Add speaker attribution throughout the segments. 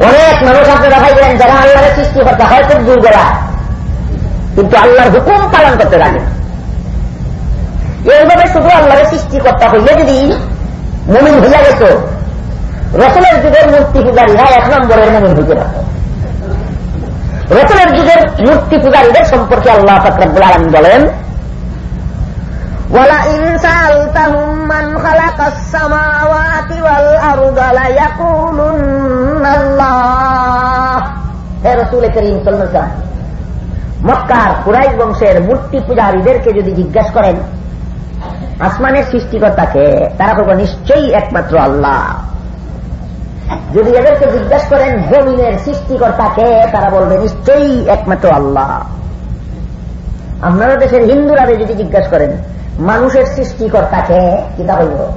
Speaker 1: অনেক মানুষ আপনারা ভাইবেন যারা আল্লাহর সৃষ্টিকর্তা হয় খুব দুর্বলা কিন্তু আল্লাহর হুকুম পালন করতে লাগে এইভাবে শুধু আল্লাহর সৃষ্টিকর্তা হইলে যদি মমিন হইয়া গেত রসলের যুগের মূর্তি পূজারীরা এক নম্বরের মমিন হইতে পারত রসলের যুগের মূর্তি পূজারীদের সম্পর্কে আল্লাহ ফকরাবুল আলম বলেন
Speaker 2: ولئن سألتهم من خلق السماوات والأرض ليقولن الله
Speaker 1: হে রসুল করিম সাল্লাম মক্কার কুরাইশ বংশের মূর্তি পূজারীদেরকে যদি জিজ্ঞাসা করেন, আসমানের সৃষ্টিকর্তাকে, তারা করব নিশ্চয়ই একমাত্র আল্লাহ। যদি এদেরকে জিজ্ঞাসা করেন, জমিনের সৃষ্টিকর্তাকে? তারা বলবে, নিশ্চয়ই একমাত্র আল্লাহ। আপনারা দেশের হিন্দুরা যদি জিজ্ঞাসা করেন, মানুষের সৃষ্টিকর্তাকে? কিতা বলব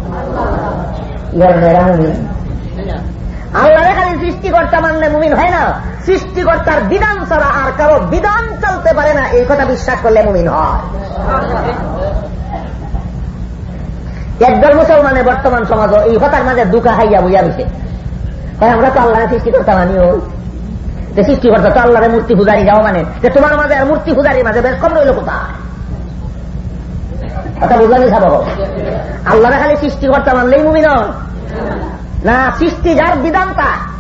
Speaker 1: ইহার মেয়েরা মুমিন আল্লাহ খালি সৃষ্টিকর্তা মানলে মুমিন হয় না। সৃষ্টিকর্তার বিধান ছাড়া আর কারও বিধান চলতে পারে না। এই কথা বিশ্বাস করলে মুমিন হয়। একদল মুসলমানে বর্তমান সমাজ এই হতার মাঝে দুকা হাইয়া বুঝা দিছে। আমরা তো আল্লাহ সৃষ্টিকর্তা মানিও যে সৃষ্টিকর্তা তো আল্লাহরে মূর্তি পূজারি, যাও মানে। যে তোমার মাঝে আর মূর্তি পূজারির মাঝে বেশ কম রইল কোথায়? কথা বুঝলানি সাব আল্লাহরে খালি সৃষ্টিকর্তা মানলেই মুমিন না, সৃষ্টি যার বিধান তার।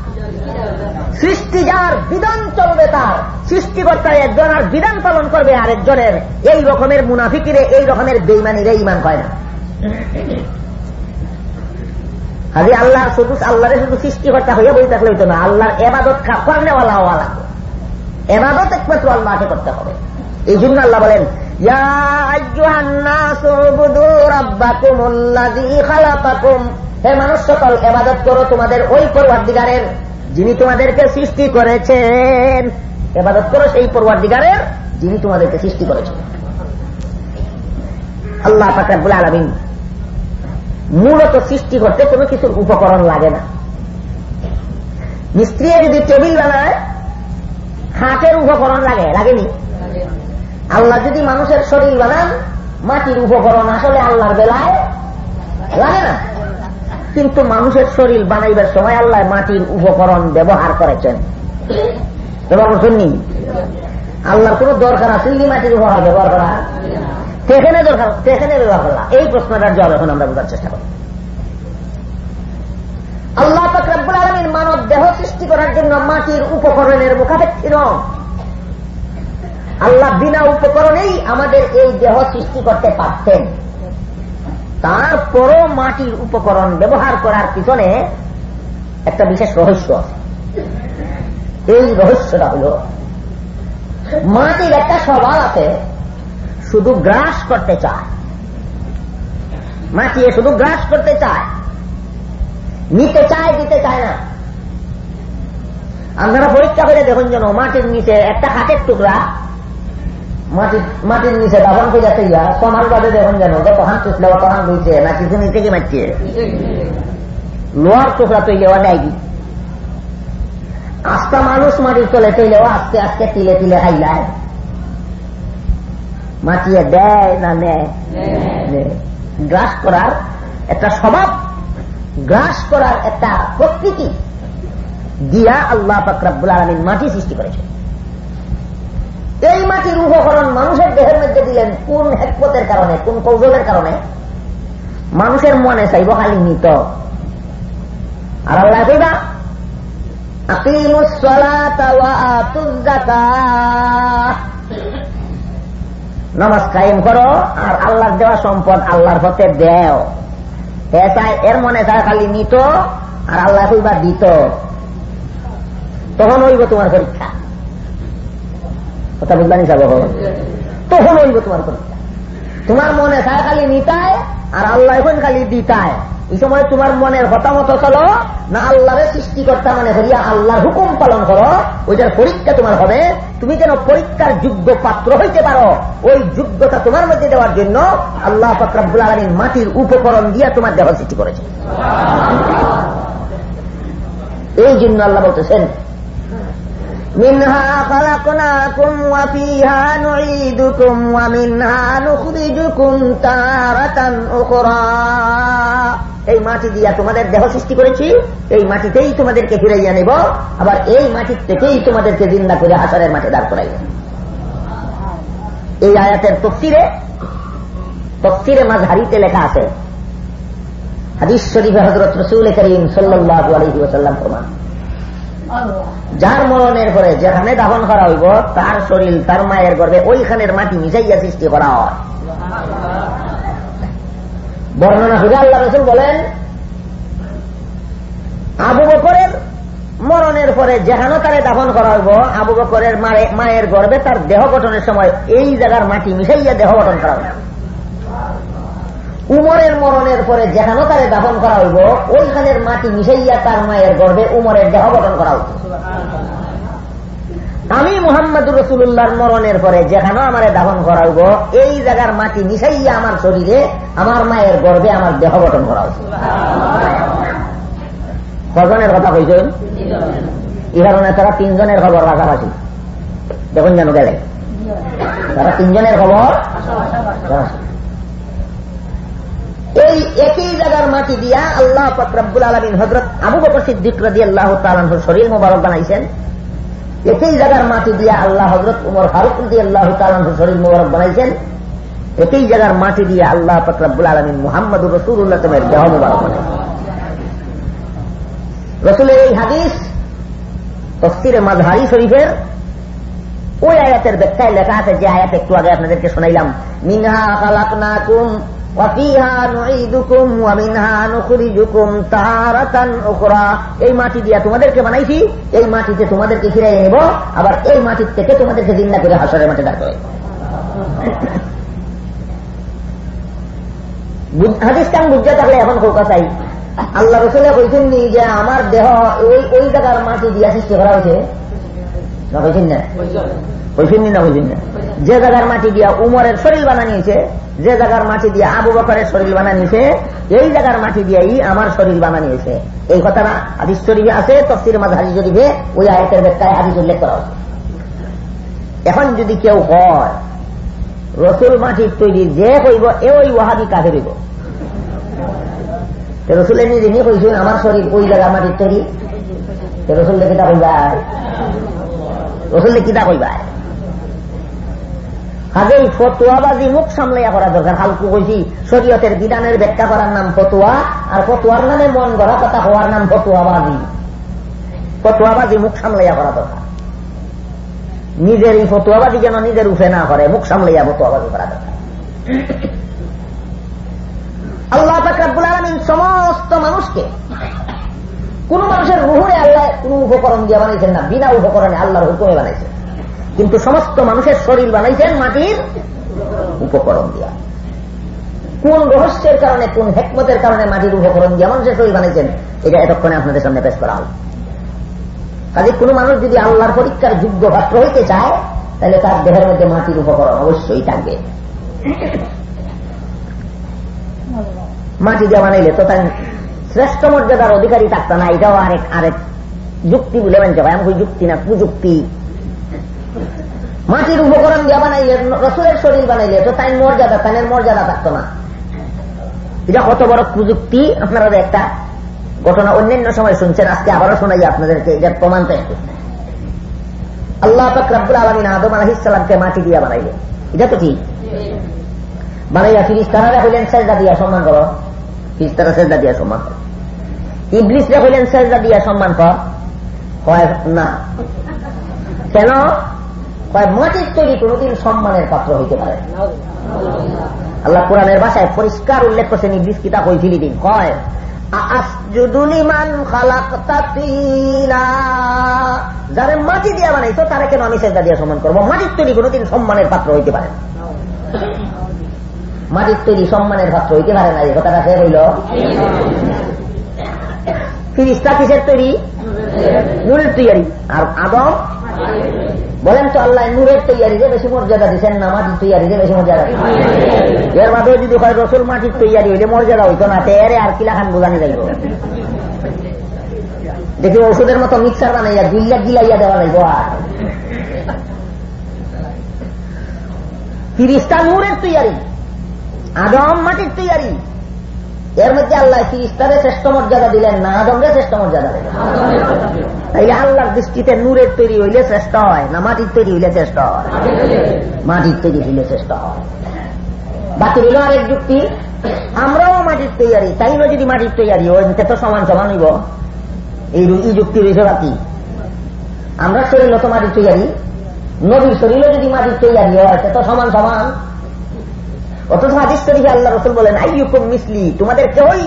Speaker 1: সৃষ্টি যার বিধান চলবে তার। সৃষ্টিকর্তা একজন আর বিধান পালন করবে আরেকজনের। এই রকমের মুনাফিকিরে, এই রকমের বেইমানিরে ইমান হয় না। হাজি আল্লাহ শুধু আল্লাহরে শুধু সৃষ্টিকর্তা হয়ে বই থাকলে হইতো না। আল্লাহর এবাদত করনেওয়ালা হওয়া লাগবে এবাদত একমাত্র আল্লাহকে করতে হবে। এই জন্য আল্লাহ বলেন হে মানুষ সকল এবাদত করো তোমাদের ওই পরওয়ার যিনি তোমাদেরকে সৃষ্টি করেছেন। এবাদত করো সেই পরওয়ার যিনি তোমাদেরকে সৃষ্টি করেছেন। আল্লাহ ফাকরাবুল আলমিন মূলত সৃষ্টি করতে কোনো কিছুর উপকরণ লাগে না। মিস্ত্রি যদি টেবিল বানায়, খাটের উপকরণ লাগে, লাগেনি? আল্লাহ যদি মানুষের শরীর বানান, মাটির উপকরণ আসলে আল্লাহর বেলায় লাগে না? কিন্তু মানুষের শরীর বানাইবার সময় আল্লাহ মাটির উপকরণ ব্যবহার করেছেন। ব্যবহার করছেন আল্লাহর কোন দরকার আছে মাটির উপহার ব্যবহার করা? সেখানে দরকার? সেখানে ব্যবহার করা? এই প্রশ্নটার জবাব এখন আমরা বোঝার চেষ্টা করি আল্লাহ ফকরাবুল আলমীর মানব দেহ সৃষ্টি করার জন্য মাটির উপকরণের মুখাপেক্ষী নন। আল্লাহ বিনা উপকরণেই আমাদের এই দেহ সৃষ্টি করতে পারতেন। তারপরও মাটির উপকরণ ব্যবহার করার পিছনে একটা বিশেষ রহস্য আছে। এই রহস্যটা হল, মাটির একটা স্বভাব আছে, শুধু গ্রাস করতে চায়। মাটিয়ে শুধু গ্রাস করতে চায়। নিতে চায়, দিতে চায় না। আপনারা পরীক্ষা করে দেখুন যেন মাটির নিচে একটা হাতের টুকরা মাটির নিচে দাবন করে যাতে ইয়া সমাল বাদে দেখুন হান চুষলে অত হান রয়েছে না কিছু নিচে কি মারছে লোহার টুকরা তৈলেও নেয় কি আস্তা মানুষ মাটির তলে তৈলেও আস্তে আস্তে তিলে তিলে খাইলায় মাটিয়ে দেয় না নেয়? গ্রাস করার একটা স্বভাব গ্রাস করার একটা প্রকৃতি দিয়া আল্লাহ ফাকরাবুল আলমিন মাটি সৃষ্টি করেছে এই মাটির উপকরণ মানুষের দেহের মধ্যে দিলেন কোন হেকপতের কারণে, কোন কৌশলের কারণে? মানুষের মনে চাইব খালি নিত আর আল্লাহ কইবা নামাজ কায়েম করো আর আল্লাহর দেওয়া সম্পদ আল্লাহর পথে দেও। এর মনে চায় খালি নিত আর আল্লাহ দিত। তখন হইব তোমার পরীক্ষা। কথা বুঝলানি যাব তখন হইব তোমার পরীক্ষা তোমার মনে চায় খালি নিতায় আর আল্লাহ এখন খালি দিতায় এই সময় তোমার মনের হতামত চলো, না আল্লাহরে সৃষ্টিকর্তা মানে হইয়া আল্লাহর হুকুম পালন করো, ওইটার পরীক্ষা তোমার হবে। তুমি যেন পরীক্ষার যোগ্য পাত্র হইতে পারো, ওই যোগ্যতা তোমার মধ্যে দেওয়ার জন্য আল্লাহ ফকরাবুল আলমী মাটির উপকরণ দিয়া তোমার দেহ সৃষ্টি করেছে এই জন্য আল্লাহ বলতেছেন
Speaker 2: منها خلقناكم وفيها نعيدكم ومنها نخرجكم تارة أخرى
Speaker 1: এই মাটি দিয়া তোমাদের দেহ সৃষ্টি করেছি এই মাটিতেই তোমাদেরকে ফিরাইয়া নেব আবার এই মাটির থেকেই তোমাদেরকে জিন্দা করে হাসরের মাঠে দাঁড় করাইব এই আয়াতের তফসিরে তফসিরে মাঝহারিতে লেখা আছে হাদিস শরীফে হজরত রসুল করিম সাল্লাহ আলহি ওসাল্লাম প্রমাণ যার মরণের পরে যেখানে দাফন করা হইব, তার শরীর, তার মায়ের গর্বে ওইখানের মাটি মিশাইয়া সৃষ্টি করা হয়। বর্ণনা করে আল্লাহ রসুল বলেন, আবু বকরের মরণের পরে যেখানে তারে দাফন করা হইব, আবু বকরের মায়ের গর্বে তার দেহ গঠনের সময় এই জায়গার মাটি মিশাইয়া দেহ গঠন করা হবে উমরের মরণের পরে যেখানে তারে দাফন করা হইব, ওইখানের মাটি মিশাইয়া তার মায়ের গর্বে উমরের দেহ গঠন করা হইব। আমি মোহাম্মদুর রসুল্লাহর মরণের পরে যেখানে আমার দাফন করা হইব, এই জায়গার মাটি মিশাইয়া আমার শরীরে, আমার মায়ের গর্বে আমার দেহ গঠন করা হইব। কজনের কথা কইছেন? ইহারণে তারা তিনজনের খবর পাশাপাশি দেখুন যেন গেলে। তারা তিনজনের খবর এই একই জায়গার মাটি দিয়া আল্লাহ ফকরাবুল আলমিন হজরত আবু বকর সিদ্দিক রাজি আল্লাহ তালানহুর শরীর মোবারক বানাইছেন। একই জায়গার মাটি দিয়া আল্লাহ হজরত উমর ফারুক রাজি আল্লাহ তালানহুর শরীর মোবারক বানাইছেন। একই জায়গার মাটি দিয়া আল্লাহ ফকরাবুল আলমিন মোহাম্মদুর রসুল্লাহ তোমার দেহ মোবারক বানাইছেন। রসুলের এই হাদিস তফসিরে মাঝহারি শরীফের ওই আয়াতের ব্যাখ্যায় লেখা আছে, যে আয়াত একটু আগে আপনাদেরকে শোনাইলাম, মিনহা খালাকনাকুম এই মাটি দিয়া তোমাদেরকে বানাইছি এই মাটিতে তোমাদেরকে ফিরাই নেব আবার এই মাটির থেকে তোমাদেরকে জিন্দা করে হাসরের মাঠে ডাক হাদিস কান বুঝতে থাকলে এখন কৌকা চাই। আল্লাহ রসুলে কইছেন নি যে আমার দেহ ওই ওই জায়গার মাটি দিয়া সৃষ্টি করা হয়েছে। না কইছেন না? কইছেন। না কইছেন না? যে জায়গার মাটি দিয়া উমরের শরীর বানানিয়েছে যে জায়গার মাটি দিয়ে আবু বকরের শরীর বানানিয়েছে, এই জায়গার মাটি দিয়েই আমার শরীর বানানিয়েছে। এই কথাটা আদিস শরীফে আছে, তফসির মাঝ হাদিস শরীফে ওই আয়তের ব্যাখ্যায় হাদিস উল্লেখ করা এখন যদি কেউ হয়, রসুল মাটির তৈরি যে কইব, এ ওই ওয়াহাবি কাজে রইব রসুলের নিজে নিয়ে কইছেন, আমার শরীর ওই জায়গার মাটির তৈরি। রসুলকে কিতা কইবায় রসুলকে কিতা কইবায় এই ফতুয়াবাজি মুখ সামলাইয়া করা দরকার। হালকু কইছি শরীয়তের বিধানের ব্যাখ্যা করার নাম ফতুয়া, আর ফতুয়ার নামে মন গড়া কথা হওয়ার নাম ফতুয়াবাজি। ফতুয়াবাজি মুখ সামলাইয়া করা দরকার। নিজের এই ফতুয়াবাজি যেন নিজের উঠে না করে, মুখ সামলাইয়া ফতুয়াবাজি করা দরকার। আল্লাহ ফাকরাবুল আলমিন সমস্ত মানুষকে, কোন মানুষের রুহুরে আল্লাহ কোন উপকরণ দিয়ে বানাইছেন না, বিনা উপকরণে আল্লাহর হুকুমে বানাইছেন। কিন্তু সমস্ত মানুষের শরীর বানাইছেন মাটির উপকরণ দিয়া। কোন রহস্যের কারণে, কোন হেকমতের কারণে মাটির উপকরণ দিয়ে মানুষের শরীর বানাইছেন, এটা এতক্ষণে আপনাদের সামনে পেশ করা হল। কাজে কোন মানুষ যদি আল্লাহর পরীক্ষার যোগ্য পাত্র হইতে চায়, তাহলে তার দেহের মধ্যে মাটির উপকরণ অবশ্যই থাকবে। মাটি দিয়ে বানাইলে তো তার শ্রেষ্ঠ মর্যাদার অধিকারী থাকতো না, এটাও আরেক আরেক যুক্তি বলে মানছে ভাই আমি যুক্তি না, কুযুক্তি। মাটির উপকরণ দিয়ে বানাইলে, রসুলের শরীর বানাইলে, তো তাই মর্যাদা, তাইনের মর্যাদা থাকতো না। এটা কত বড় প্রযুক্তি? আপনারা একটা ঘটনা অন্যান্য সময় শুনছেন, আজকে আবারও শোনাই আপনাদেরকে, এটার প্রমাণ চাই আল্লাহ ফকরাবুল আলমিন আদম আলহিসামকে মাটি দিয়া বানাইলে। এটা তো ঠিক। বানাইয়া ফিরিস্তারা হইলেন সেজদা দিয়া সম্মান করো। ফিরিস্তারা সেজদা দিয়া সম্মান করো। ইবলিসরা হইলেন সেজদা দিয়া সম্মান কর। হয় না। কেন? মাটির তৈরি কোনদিন সম্মানের পাত্র হইতে পারে? আল্লাহ কোরআনের ভাষায় পরিষ্কার উল্লেখ করছেন, ইবলিস কিতা কইছিল দিন কয় যারা মাটি দিয়া বানাইতো তারা কেন আমি সেজদা দিয়া সম্মান করব? মাটির তৈরি কোনদিন সম্মানের পাত্র হইতে পারে মাটির তৈরি সম্মানের পাত্র হইতে পারে না, এই কথাটা সে হইল ফিরিস্তা কিসের তৈরি? নুরের তৈরি। আর আদম? বলেন তো আল্লাহ, নূরের তৈয়ারিতে বেশি মর্যাদা দিচ্ছেন না, মাটির তৈয়ারিতে বেশি মর্যাদা? এর মাঝে যদি হয় রসুল মাটির তৈয়ারি হইলে মর্যাদা হইতো না তেরে আর কিলা খান বোঝানি যাইব? দেখি ওষুধের মতো মিক্সার বানাইয়া গিল্লা গিলাইয়া দেওয়া যাইব আর। ফিরিস্তা নূরের তৈয়ারি, আদম মাটির তৈয়ারি। এর মধ্যে আল্লাহ ফিরিস্তারে শ্রেষ্ঠ মর্যাদা দিলেন না, আদমরে শ্রেষ্ঠ মর্যাদা দিলেন। তাইলে আল্লাহর দৃষ্টিতে নূরের তৈরি হইলে শ্রেষ্ঠ হয় না মাটির তৈরি হইলে শ্রেষ্ঠ হয়? মাটির তৈরি হইলে শ্রেষ্ঠ হয়। বাকি রইল আরেক যুক্তি, আমরাও মাটির তৈয়ারি তাই না যদি মাটির তৈয়ারি হয় তো সমান সমান হইব। এই রুগী যুক্তি রয়েছে বাকি। আমরা শরীর তো মাটির তৈয়ারি, নবীর শরীরও যদি মাটির তৈয়ারি হয় তো সমান সমান। অথচ হাদিস শরীফে আল্লাহ রসুল বলেন, আইয়ুকুম মিসলি, তোমাদের কেউই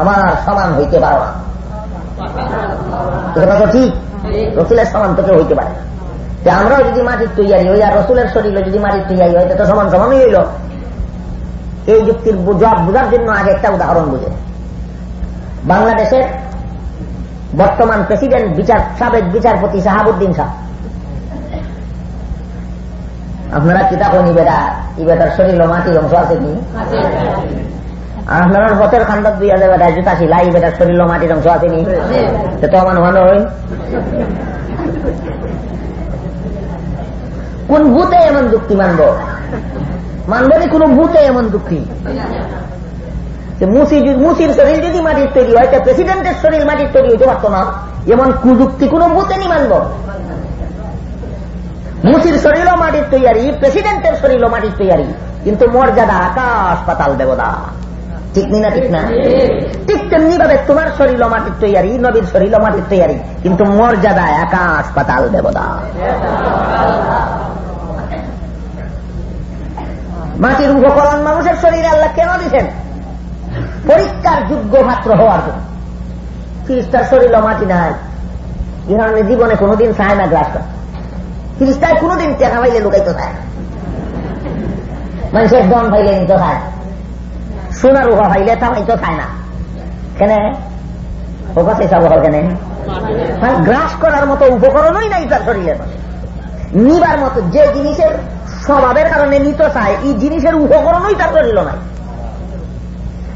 Speaker 1: আমার সমান হইতে পারো না। কথা তো ঠিক রসুলের সমান তো কেউ হইতে পারে। আমরাও যদি মাটির তৈয়ারি হই, আর রসুলের শরীরে যদি মাটির তৈয়ারি হয়, তো সমান সমানই হইল। এই যুক্তির জবাব বোঝার জন্য আগে একটা উদাহরণ বুঝে। বাংলাদেশের বর্তমান প্রেসিডেন্ট, বিচার, সাবেক বিচারপতি শাহাবুদ্দিন শাহ। আপনারা কিতাব নিবেদা ইবেদার শরীর মাটির অংশ আছে কি? আপনার বছর খান্ডক দুই হাজার বেটা জুতা ছিল ইবেদার শরীর মাটির অংশ আছে নি? তো আমার ভালো হই কোন ভূতে এমন যুক্তি মানব? মানব নি কোন ভূতে এমন যুক্তি? মুসির শরীর যদি মাটির তৈরি হয় তা প্রেসিডেন্টের শরীর মাটির তৈরি হইতে পারত না। এমন কুযুক্তি কোন ভূতে নি মানব? মুসির শরীরও মাটির তৈয়ারি প্রেসিডেন্টের শরীরও মাটির তৈয়ারি কিন্তু মর্যাদা আকাশ পাতাল দেবদা ঠিক নি না ঠিক না? ঠিক তেমনি ভাবে তোমার শরীর মাটির তৈয়ারি, নবীর শরীর মাটির তৈয়ারি। কিন্তু মর্যাদায় আকাশ পাতাল দেবদা মাটির উপকরণ মানুষের শরীরে আল্লাহ কেন দিচ্ছেন পরীক্ষার যোগ্য মাত্র হওয়ার জন্য। ফিরিস্তার শরীর মাটি নাই। ইহানের জীবনে কোনোদিন চায় না গ্রাসটা ফিরিস্তায় কোনোদিন টেকা পাইলে লুকাইতে চায় মানুষের দন পাইলে নিতে চায় সোনার উহা পাইলে তামাইতে চায় না কেন? ও কাছে চাবো কেন গ্রাস করার মতো উপকরণই নাই তার শরীরের নিবার মতো যে জিনিসের স্বভাবের কারণে নিতে চায় এই জিনিসের উপকরণই তার শরীর নাই।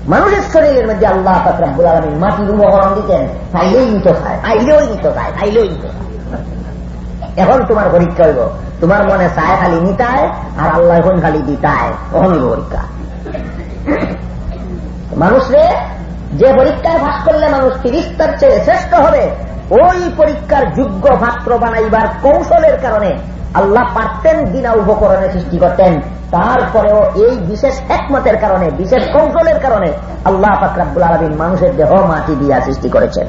Speaker 1: মানুষের শরীরের মধ্যে আল্লাহ ফাকরাবুল আলমী মাটির উপকরণ দিতেন তাইলেই নিতে চায় আইলেও নিতে চায় আইলেও নিতে এখন তোমার পরীক্ষা হইব তোমার মনে চায় খালি নিতায় আর আল্লাহ এখন খালি দিতায় কখন পরীক্ষা মানুষরে যে পরীক্ষায় ভাস করলে মানুষ তিরিস্তার চেয়ে শ্রেষ্ঠ হবে, ওই পরীক্ষার যোগ্য পাত্র বানাইবার কৌশলের কারণে আল্লাহ পারতেন বিনা উপকরণে সৃষ্টি করতেন। তারপরেও এই বিশেষ একমতের কারণে, বিশেষ কৌশলের কারণে আল্লাহ ফাকরাবুল আলমিন মানুষের দেহ, মাটি দিয়া সৃষ্টি করেছেন।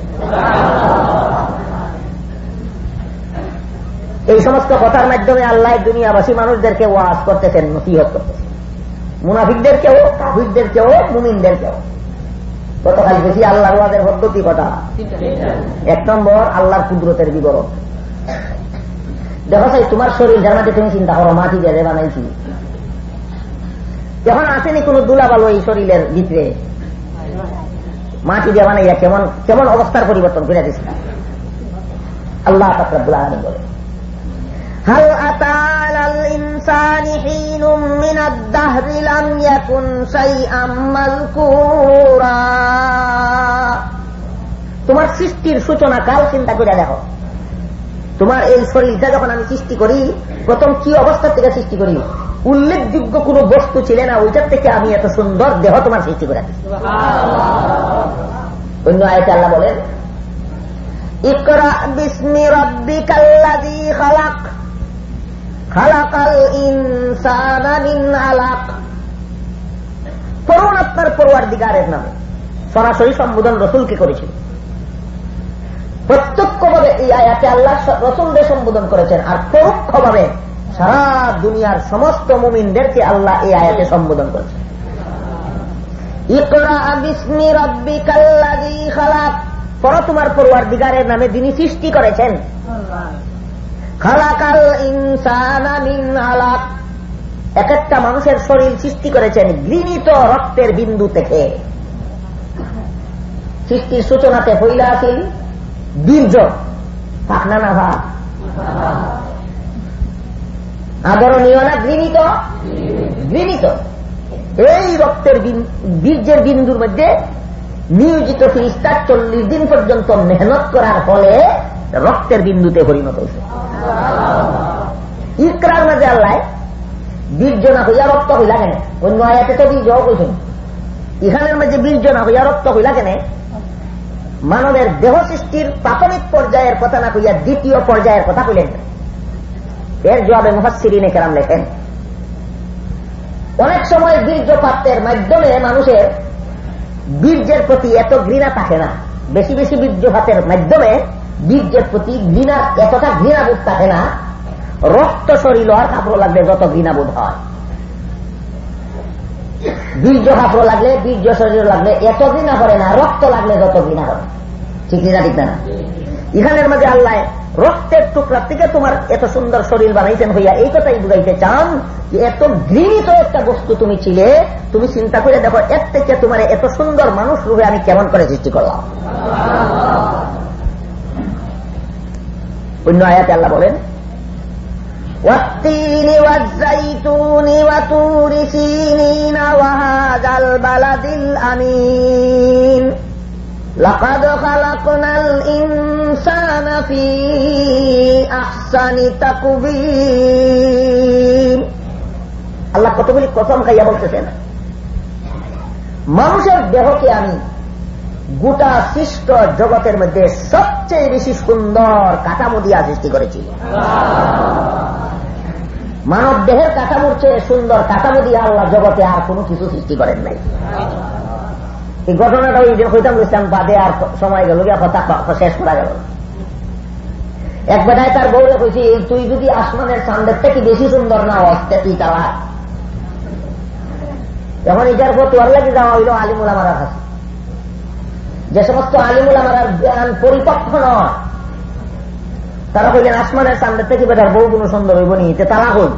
Speaker 1: এই সমস্ত কথার মাধ্যমে আল্লাহ দুনিয়াবাসী মানুষদেরকে ওয়াজ করতেছেন, নসিহত করতেছেন। মুনাফিকদেরকেও কাফিকদেরকেও মুমিনদেরকেও গতকাল বেশি আল্লাহ ওয়াদের পদ্ধতি কথা এক নম্বর, আল্লাহর কুদরতের বিবরণ। দেখো সাই, তোমার শরীর যার মাঝে তুমি চিন্তা করো, মাটি দিয়ে বানাইছি যখন আসেনি কোন দুলাবালো এই শরীরের ভিতরে, মাটি দিয়ে বানাইয়া কেমন কেমন অবস্থার পরিবর্তন করে দিচ্ছে আল্লাহ তাকরাবুল বলে
Speaker 2: هل أتى على الإنسان حين من الدهر لم يكن شيئا مذكورا
Speaker 1: তোমার সৃষ্টির সূচনা কাল চিন্তা করে দেখো তোমার এই শরীরটা যখন আমি সৃষ্টি করি প্রথম কি অবস্থা থেকে সৃষ্টি করি উল্লেখযোগ্য কোন বস্তু ছিল না ওইটার থেকে আমি এত সুন্দর দেহ তোমার সৃষ্টি করে অন্য আয়তে আল্লাহ বলেন
Speaker 2: ইকরা বিস্মি রব্বিকাল্লাযী খালাক খালাকাল
Speaker 1: আপনার পড়ুয়ার দিগারের নামে। সরাসরি সম্বোধন রসুলকে করেছিল প্রত্যক্ষভাবে এই আয়াতে আল্লাহ রসুলদের সম্বোধন করেছেন। আর পরোক্ষভাবে সারা দুনিয়ার সমস্ত মুমিনদেরকে আল্লাহ এই আয়াতে সম্বোধন করেছেন। পর তোমার পড়ুয়ার দিগারের নামে যিনি সৃষ্টি করেছেন।
Speaker 2: খালাকাল ইনসানা মিন আলাক।
Speaker 1: এক একটা মানুষের শরীর সৃষ্টি করেছেন ঘৃণিত রক্তের বিন্দু থেকে। সৃষ্টির সূচনাতে হইলা আছিল বীর্য পাকনা না ভাব আদরণীয় না ঘৃণিত? ঘৃণিত। এই রক্তের বীর্যের বিন্দুর মধ্যে নিয়োজিত ফিরিস্তার চল্লিশ দিন পর্যন্ত মেহনত করার ফলে রক্তের বিন্দুতে পরিণত হয়েছে। ইকরার মাঝে আল্লাহ বীর্য না হইয়া রক্ত হইলা কেন? অন্য আয়াতে তো বীর্য কইছেন। ইহানের মাঝে বীর্য না হইয়া রক্ত হইলা কেন? মানবের দেহ সৃষ্টির প্রাথমিক পর্যায়ের কথা না কইয়া দ্বিতীয় পর্যায়ের কথা কইলেন এর জবাবে মুহাসিরিনে কেরাম লেখেন, অনেক সময় বীর্যপাতের মাধ্যমে মানুষের বীর্যের প্রতি এত ঘৃণা থাকে না। বেশি বেশি বীর্যপাতের মাধ্যমে বীর্যের প্রতি ঘৃণা এতটা ঘৃণাবোধ থাকে না, রক্ত শরীর আর কাপড় লাগলে যত ঘৃণাবোধ হয়। বীর্য কাপড় লাগলে, বীর্য শরীর লাগলে এত ঘৃণা করে না, রক্ত লাগলে যত ঘৃণা করে। ঠিক না ঠিক না? ইখানের মাঝে আল্লাহ রক্তের টুকরা থেকে তোমার এত সুন্দর শরীর বানাইছেন হইয়া এই কথাই বুঝাইতে চান যে এত ঘৃণিত একটা বস্তু তুমি ছিলে তুমি চিন্তা করে দেখো এর থেকে তোমার এত সুন্দর মানুষ রূপে আমি কেমন করে সৃষ্টি করলাম অন্য আয়াতে আল্লাহ বলেন
Speaker 2: والتين والزيتون وطور سينين وهذا البلد الأمين لقد خلقنا الإنسان في أحسن تقويم
Speaker 1: আল্লাহ কতগুলি কসম খাইয়া বলতেছেন মানুষের দেহকে আমি গোটা সৃষ্ট জগতের মধ্যে সবচেয়ে বেশি সুন্দর কাঠামো দিয়া সৃষ্টি করেছি মানব দেহের কাঠামোর চেয়ে সুন্দর কাঠামো দিয়ে আল্লাহ জগতে আর কোনো কিছু সৃষ্টি করেন নাই এই ঘটনাটা ওই যে হইতাম ইসলাম বাদে আর সময় গেল গিয়া, কথা শেষ করা গেল। এক বেটায় তার বউরে কইছি তুই যদি আসমানের চান্দের থেকে বেশি সুন্দর না অস্তে তুই তারা এখন এটার পর তোর লাগে যাওয়া হইল আলিমুল আমার কাছে যে সমস্ত আলিমুল আমার জ্ঞান পরিপক্ষ নয়, তারা কইলেন, আসমানের সামনের থেকে বেটার বউ কোনো সুন্দর হইব নি তারা হইব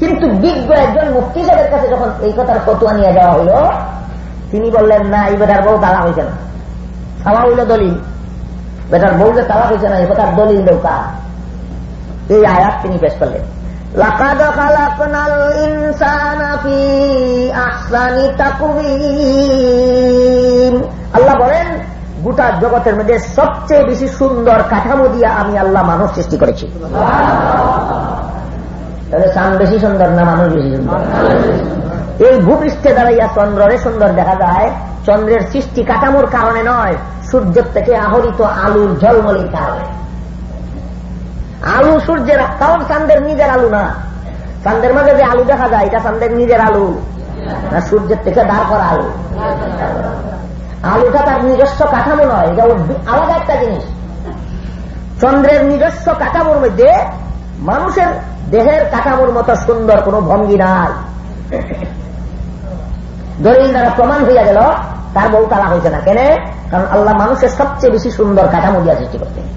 Speaker 1: কিন্তু বিজ্ঞ একজন মুক্তি সাহেবের কাছে যখন এই কথার ফতুয়া নিয়ে যাওয়া হইল তিনি বললেন না এই বেটার বউ তালা হয়েছে না ছাওয়া হইল দলিল বেটার বউ যে তালা হয়েছে না এই কথার দলিল দেউকা এই আয়াত তিনি পেশ করলেন
Speaker 2: لقد خلقنا الإنسان في أحسن تقويم
Speaker 1: আল্লাহ বলেন গোটা জগতের মধ্যে সবচেয়ে বেশি সুন্দর কাঠামো দিয়ে আমি আল্লাহ মানুষ সৃষ্টি করেছি তাহলে চান বেশি সুন্দর না মানুষ বেশি সুন্দর এই ভূপৃষ্ঠে দাঁড়াইয়া চন্দ্রে সুন্দর দেখা যায়। চন্দ্রের সৃষ্টি কাঠামোর কারণে নয়, সূর্যের থেকে আহরিত আলুর ঝলমলির কারণে আলু সূর্যের, কারণ চান্দের নিজের আলু না। চান্দের মাঝে যে আলু দেখা যায়, এটা চান্দের নিজের আলু, না সূর্যের থেকে দাঁড় করা আলু। আলুটা তার নিজস্ব কাঠামো নয়, এটা আলাদা একটা জিনিস। চন্দ্রের নিজস্ব কাঠামোর মধ্যে মানুষের দেহের কাঠামোর মতো সুন্দর কোন ভঙ্গি নাই। দলিল দ্বারা প্রমাণ হইয়া গেল, তার বউ তালা হয়েছে না। কেন? কারণ আল্লাহ মানুষের সবচেয়ে বেশি সুন্দর কাঠামো দিয়া সৃষ্টি করতেন।